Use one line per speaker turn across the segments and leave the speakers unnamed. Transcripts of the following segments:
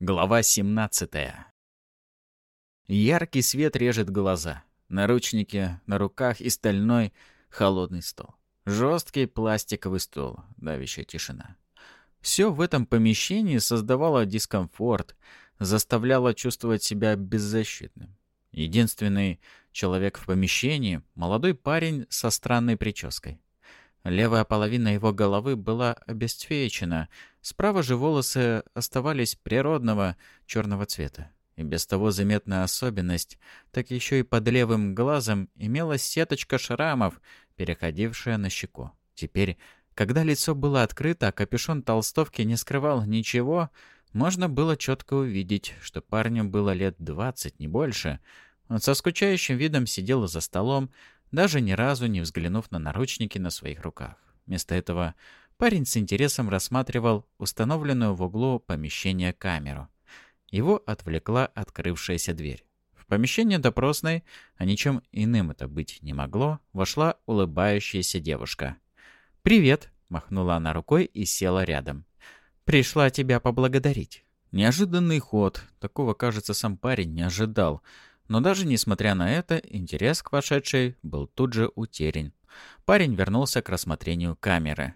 Глава 17 Яркий свет режет глаза. Наручники на руках и стальной холодный стол. Жесткий пластиковый стол, давящая тишина. Все в этом помещении создавало дискомфорт, заставляло чувствовать себя беззащитным. Единственный человек в помещении — молодой парень со странной прической. Левая половина его головы была обесцвечена, справа же волосы оставались природного черного цвета. И без того заметная особенность, так еще и под левым глазом имелась сеточка шрамов, переходившая на щеку. Теперь, когда лицо было открыто, а капюшон толстовки не скрывал ничего, можно было четко увидеть, что парню было лет двадцать, не больше. Он со скучающим видом сидел за столом, даже ни разу не взглянув на наручники на своих руках. Вместо этого парень с интересом рассматривал установленную в углу помещения камеру. Его отвлекла открывшаяся дверь. В помещение допросной, а ничем иным это быть не могло, вошла улыбающаяся девушка. «Привет!» — махнула она рукой и села рядом. «Пришла тебя поблагодарить». Неожиданный ход. Такого, кажется, сам парень не ожидал. Но даже несмотря на это, интерес к вошедшей был тут же утерян. Парень вернулся к рассмотрению камеры.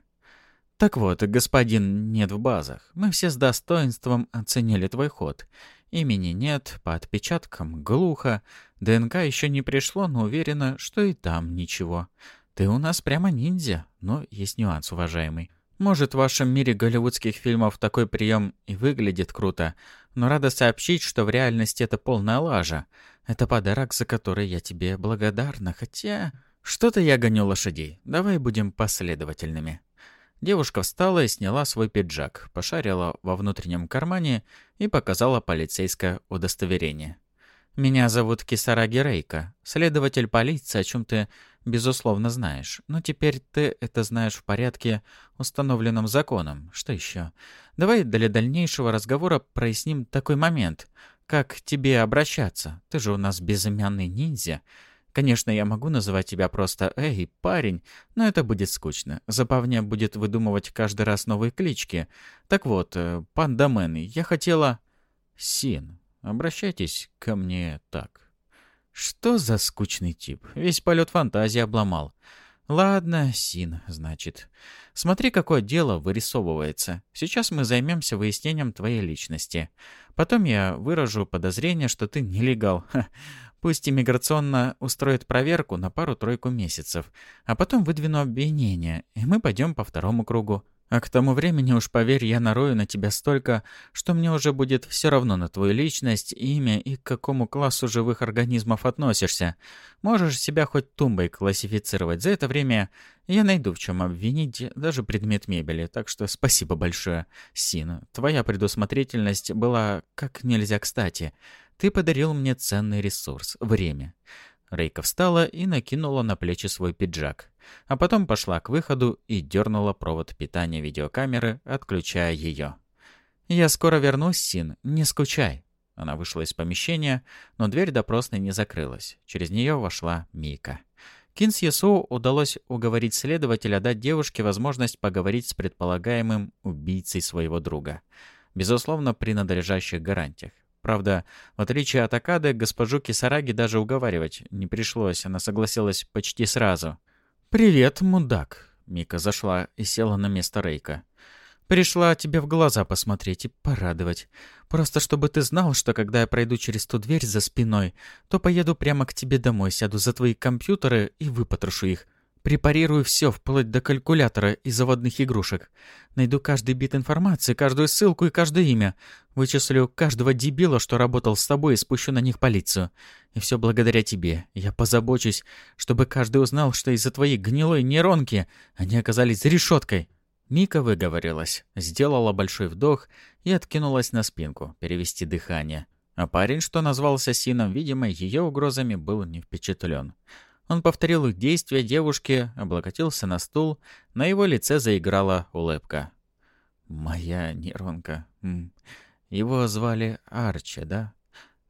«Так вот, господин нет в базах. Мы все с достоинством оценили твой ход. Имени нет, по отпечаткам глухо. ДНК еще не пришло, но уверена, что и там ничего. Ты у нас прямо ниндзя, но есть нюанс, уважаемый. Может, в вашем мире голливудских фильмов такой прием и выглядит круто, но рада сообщить, что в реальности это полная лажа. Это подарок, за который я тебе благодарна, хотя... Что-то я гоню лошадей. Давай будем последовательными. Девушка встала и сняла свой пиджак, пошарила во внутреннем кармане и показала полицейское удостоверение. «Меня зовут Кисараги Рейка, следователь полиции, о чем ты, безусловно, знаешь. Но теперь ты это знаешь в порядке, установленном законом. Что еще? Давай для дальнейшего разговора проясним такой момент. Как тебе обращаться? Ты же у нас безымянный ниндзя. Конечно, я могу называть тебя просто «Эй, парень», но это будет скучно. Забавнее будет выдумывать каждый раз новые клички. Так вот, э, панда Мэн, я хотела... Син, обращайтесь ко мне так. Что за скучный тип? Весь полет фантазии обломал. Ладно, Син, значит. Смотри, какое дело вырисовывается. Сейчас мы займемся выяснением твоей личности. Потом я выражу подозрение, что ты нелегал. Ха. Пусть иммиграционно устроит проверку на пару-тройку месяцев, а потом выдвину обвинение, и мы пойдем по второму кругу. А к тому времени, уж поверь, я нарою на тебя столько, что мне уже будет все равно на твою личность, имя и к какому классу живых организмов относишься. Можешь себя хоть тумбой классифицировать. За это время я найду в чем обвинить даже предмет мебели, так что спасибо большое, Син. Твоя предусмотрительность была как нельзя кстати. Ты подарил мне ценный ресурс — время. Рейка встала и накинула на плечи свой пиджак. А потом пошла к выходу и дернула провод питания видеокамеры, отключая ее. «Я скоро вернусь, Син, не скучай». Она вышла из помещения, но дверь допросной не закрылась. Через нее вошла Мика. Кинс Ясу удалось уговорить следователя дать девушке возможность поговорить с предполагаемым убийцей своего друга. Безусловно, при надлежащих гарантиях. Правда, в отличие от Акады, госпожу Кисараги даже уговаривать не пришлось, она согласилась почти сразу. «Привет, мудак!» Мика зашла и села на место Рейка. «Пришла тебе в глаза посмотреть и порадовать. Просто чтобы ты знал, что когда я пройду через ту дверь за спиной, то поеду прямо к тебе домой, сяду за твои компьютеры и выпотрошу их. Препарирую все, вплоть до калькулятора и заводных игрушек. Найду каждый бит информации, каждую ссылку и каждое имя. Вычислю каждого дебила, что работал с тобой, и спущу на них полицию. И все благодаря тебе. Я позабочусь, чтобы каждый узнал, что из-за твоей гнилой нейронки они оказались за решеткой». Мика выговорилась, сделала большой вдох и откинулась на спинку, перевести дыхание. А парень, что назвался Сином, видимо, ее угрозами был не впечатлен. Он повторил их действия девушке, облокотился на стул, на его лице заиграла улыбка. «Моя нейронка. Его звали Арчи, да?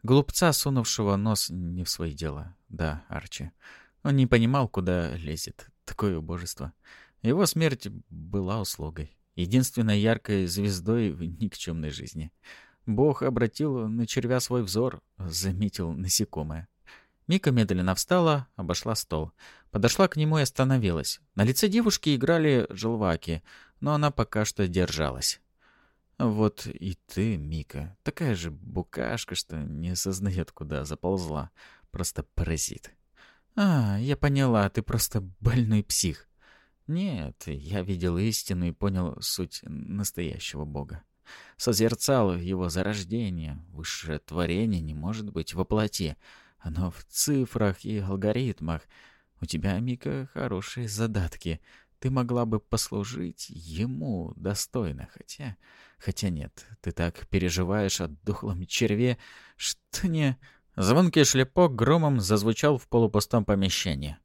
Глупца, сунувшего нос не в свои дела. Да, Арчи. Он не понимал, куда лезет. Такое убожество. Его смерть была услугой. Единственной яркой звездой в никчемной жизни. Бог обратил на червя свой взор, заметил насекомое. Мика медленно встала, обошла стол. Подошла к нему и остановилась. На лице девушки играли желваки, но она пока что держалась. Вот и ты, Мика, такая же букашка, что не осознает, куда заползла. Просто паразит. А, я поняла, ты просто больной псих. Нет, я видел истину и понял суть настоящего Бога. Созерцал его зарождение. Высшее творение не может быть во плоти. Оно в цифрах и алгоритмах. У тебя, Мика, хорошие задатки. Ты могла бы послужить ему достойно, хотя... Хотя нет, ты так переживаешь о духлом черве, что не... Звонкий шлепок громом зазвучал в полупустом помещении.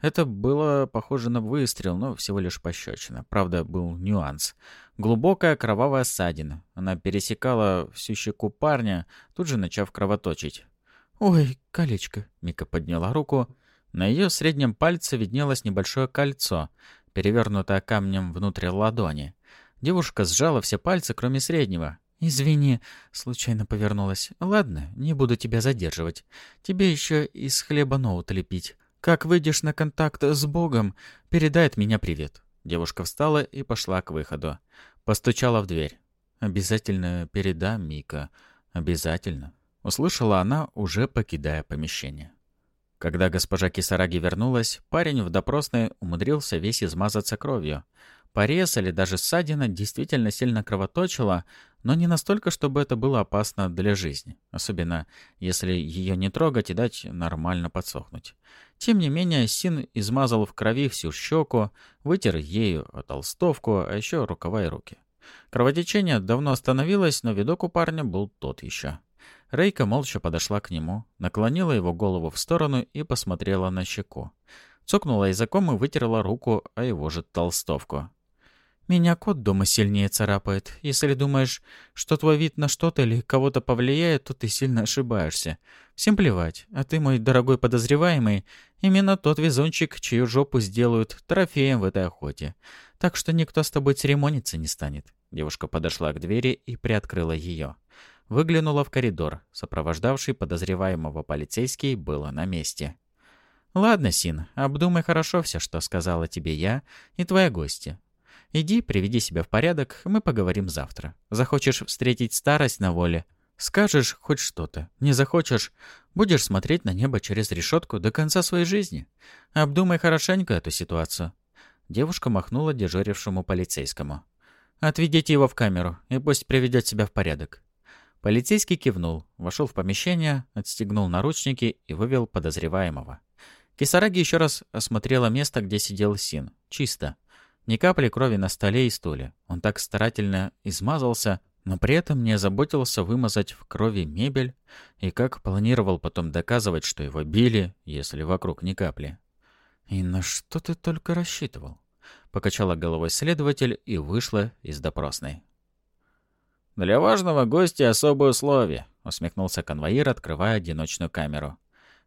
Это было похоже на выстрел, но всего лишь пощечина. Правда, был нюанс. Глубокая кровавая ссадина. Она пересекала всю щеку парня, тут же начав кровоточить. «Ой, колечко!» — Мика подняла руку. На ее среднем пальце виднелось небольшое кольцо, перевернутое камнем внутрь ладони. Девушка сжала все пальцы, кроме среднего. «Извини, случайно повернулась. Ладно, не буду тебя задерживать. Тебе еще из хлеба ноут лепить. Как выйдешь на контакт с Богом, передай от меня привет». Девушка встала и пошла к выходу. Постучала в дверь. «Обязательно передам, Мика. Обязательно». Услышала она, уже покидая помещение. Когда госпожа Кисараги вернулась, парень в допросной умудрился весь измазаться кровью. Порез или даже ссадина действительно сильно кровоточила, но не настолько, чтобы это было опасно для жизни, особенно если ее не трогать и дать нормально подсохнуть. Тем не менее, Син измазал в крови всю щеку, вытер ею толстовку, а еще рукава и руки. Кровотечение давно остановилось, но видок у парня был тот еще. Рейка молча подошла к нему, наклонила его голову в сторону и посмотрела на щеку. Цокнула языком и вытерла руку о его же толстовку. Меня кот дома сильнее царапает. Если думаешь, что твой вид на что-то или кого-то повлияет, то ты сильно ошибаешься. Всем плевать. А ты, мой дорогой подозреваемый, именно тот везунчик, чью жопу сделают трофеем в этой охоте. Так что никто с тобой церемониться не станет. Девушка подошла к двери и приоткрыла ее. Выглянула в коридор. Сопровождавший подозреваемого полицейский был на месте. «Ладно, Син, обдумай хорошо все, что сказала тебе я и твоя гостья. Иди, приведи себя в порядок, мы поговорим завтра. Захочешь встретить старость на воле, скажешь хоть что-то. Не захочешь, будешь смотреть на небо через решетку до конца своей жизни. Обдумай хорошенько эту ситуацию». Девушка махнула дежурившему полицейскому. «Отведите его в камеру, и пусть приведет себя в порядок». Полицейский кивнул, вошел в помещение, отстегнул наручники и вывел подозреваемого. Кисараги еще раз осмотрела место, где сидел Син. Чисто. Ни капли крови на столе и стуле. Он так старательно измазался, но при этом не озаботился вымазать в крови мебель и как планировал потом доказывать, что его били, если вокруг ни капли. «И на что ты только рассчитывал?» Покачала головой следователь и вышла из допросной. «Для важного гостя особые условия», — усмехнулся конвоир, открывая одиночную камеру.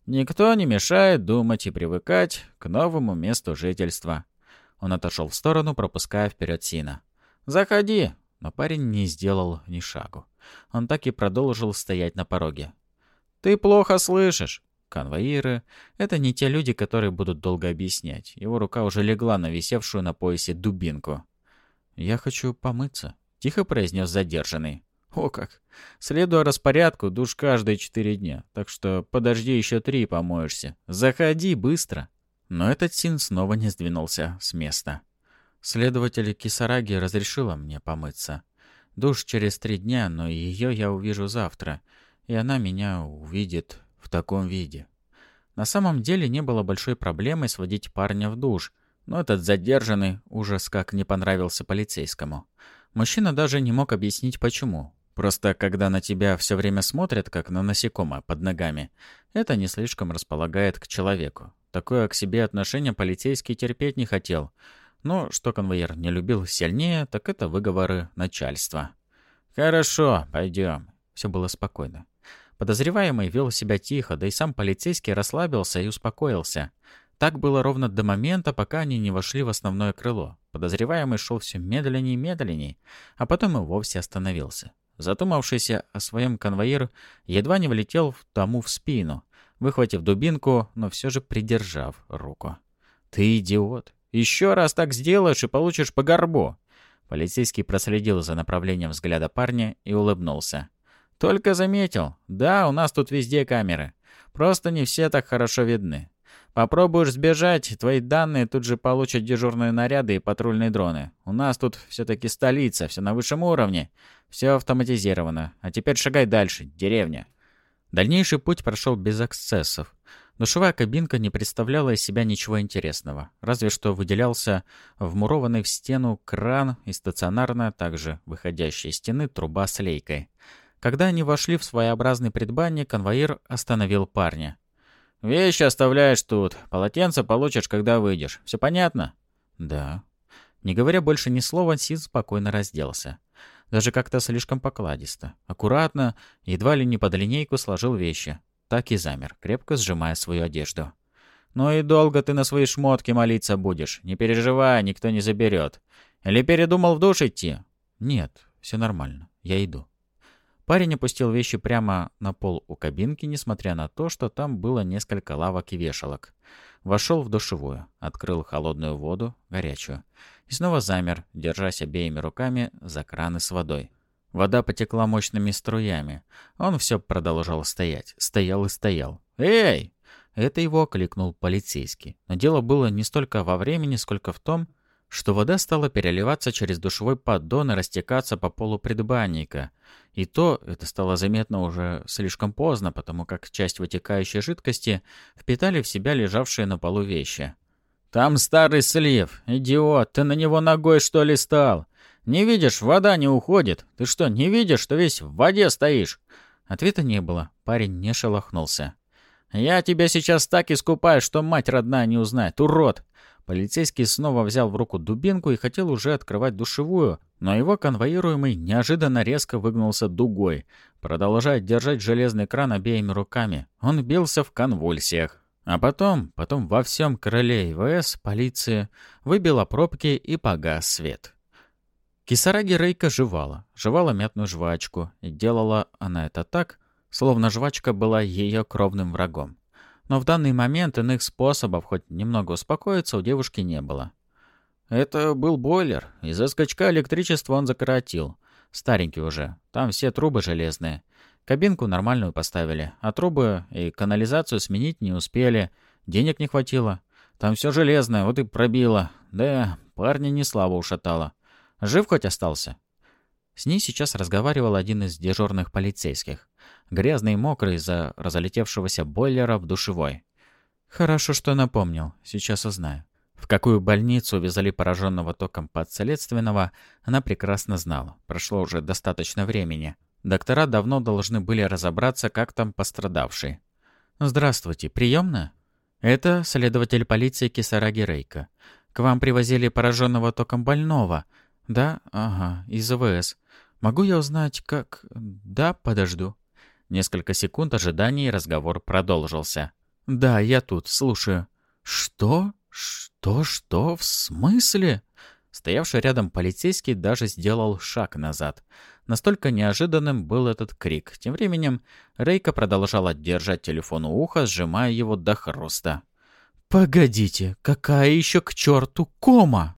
«Никто не мешает думать и привыкать к новому месту жительства. Он отошел в сторону, пропуская вперед Сина. «Заходи!» Но парень не сделал ни шагу. Он так и продолжил стоять на пороге. «Ты плохо слышишь!» Конвоиры — это не те люди, которые будут долго объяснять. Его рука уже легла на висевшую на поясе дубинку. «Я хочу помыться», — тихо произнес задержанный. «О как! Следуя распорядку, душ каждые четыре дня, так что подожди еще три помоешься. Заходи быстро!» Но этот Син снова не сдвинулся с места. Следователь Кисараги разрешила мне помыться. Душ через три дня, но ее я увижу завтра, и она меня увидит в таком виде. На самом деле не было большой проблемой сводить парня в душ, но этот задержанный ужас как не понравился полицейскому. Мужчина даже не мог объяснить почему. Просто когда на тебя все время смотрят, как на насекомое под ногами, это не слишком располагает к человеку. Такое к себе отношение полицейский терпеть не хотел. Но что конвоир не любил сильнее, так это выговоры начальства. «Хорошо, пойдем». Все было спокойно. Подозреваемый вел себя тихо, да и сам полицейский расслабился и успокоился. Так было ровно до момента, пока они не вошли в основное крыло. Подозреваемый шел все медленнее и медленнее, а потом и вовсе остановился. Задумавшийся о своем конвоир едва не влетел тому в спину, выхватив дубинку, но все же придержав руку. «Ты идиот! Еще раз так сделаешь и получишь по горбу!» Полицейский проследил за направлением взгляда парня и улыбнулся. «Только заметил. Да, у нас тут везде камеры. Просто не все так хорошо видны. Попробуешь сбежать, твои данные тут же получат дежурные наряды и патрульные дроны. У нас тут все-таки столица, все на высшем уровне. Все автоматизировано. А теперь шагай дальше. Деревня». Дальнейший путь прошел без эксцессов. Душевая кабинка не представляла из себя ничего интересного, разве что выделялся вмурованный в стену кран и стационарная, также выходящая из стены, труба с лейкой. Когда они вошли в своеобразный предбанник, конвоир остановил парня. «Вещи оставляешь тут. Полотенце получишь, когда выйдешь. Все понятно?» «Да». Не говоря больше ни слова, Сид спокойно разделся. Даже как-то слишком покладисто. Аккуратно, едва ли не под линейку сложил вещи так и замер, крепко сжимая свою одежду. «Ну и долго ты на свои шмотки молиться будешь? Не переживай, никто не заберет. Или передумал в душ идти?» «Нет, все нормально. Я иду». Парень опустил вещи прямо на пол у кабинки, несмотря на то, что там было несколько лавок и вешалок. Вошел в душевую, открыл холодную воду, горячую, и снова замер, держась обеими руками за краны с водой. Вода потекла мощными струями. Он все продолжал стоять. Стоял и стоял. «Эй!» Это его окликнул полицейский. Но дело было не столько во времени, сколько в том, что вода стала переливаться через душевой поддон и растекаться по полу предбанника. И то это стало заметно уже слишком поздно, потому как часть вытекающей жидкости впитали в себя лежавшие на полу вещи. «Там старый слив! Идиот! Ты на него ногой, что ли, стал? «Не видишь, вода не уходит. Ты что, не видишь, что весь в воде стоишь?» Ответа не было. Парень не шелохнулся. «Я тебя сейчас так искупаю, что мать родная не узнает. Урод!» Полицейский снова взял в руку дубинку и хотел уже открывать душевую, но его конвоируемый неожиданно резко выгнулся дугой, продолжая держать железный кран обеими руками. Он бился в конвульсиях. А потом, потом во всем крыле ИВС, полиции, выбило пробки и погас свет. Кисараги Рейка жевала, жевала мятную жвачку, и делала она это так, словно жвачка была ее кровным врагом. Но в данный момент иных способов хоть немного успокоиться у девушки не было. Это был бойлер. Из-за скачка электричества он закоротил. Старенький уже. Там все трубы железные. Кабинку нормальную поставили, а трубы и канализацию сменить не успели. Денег не хватило. Там все железное, вот и пробило. Да, парня не слабо ушатало. Жив хоть остался?» С ней сейчас разговаривал один из дежурных полицейских. Грязный и мокрый из-за разлетевшегося бойлера в душевой. «Хорошо, что напомнил. Сейчас узнаю». В какую больницу везли пораженного током подследственного, она прекрасно знала. Прошло уже достаточно времени. Доктора давно должны были разобраться, как там пострадавший. «Здравствуйте, приемная?» «Это следователь полиции Кисараги Рейка. К вам привозили пораженного током больного. «Да? Ага, из АВС. Могу я узнать, как...» «Да, подожду». Несколько секунд ожидания и разговор продолжился. «Да, я тут, слушаю». «Что? Что? Что? В смысле?» Стоявший рядом полицейский даже сделал шаг назад. Настолько неожиданным был этот крик. Тем временем Рейка продолжала держать телефон у уха, сжимая его до хруста. «Погодите, какая еще к черту кома?»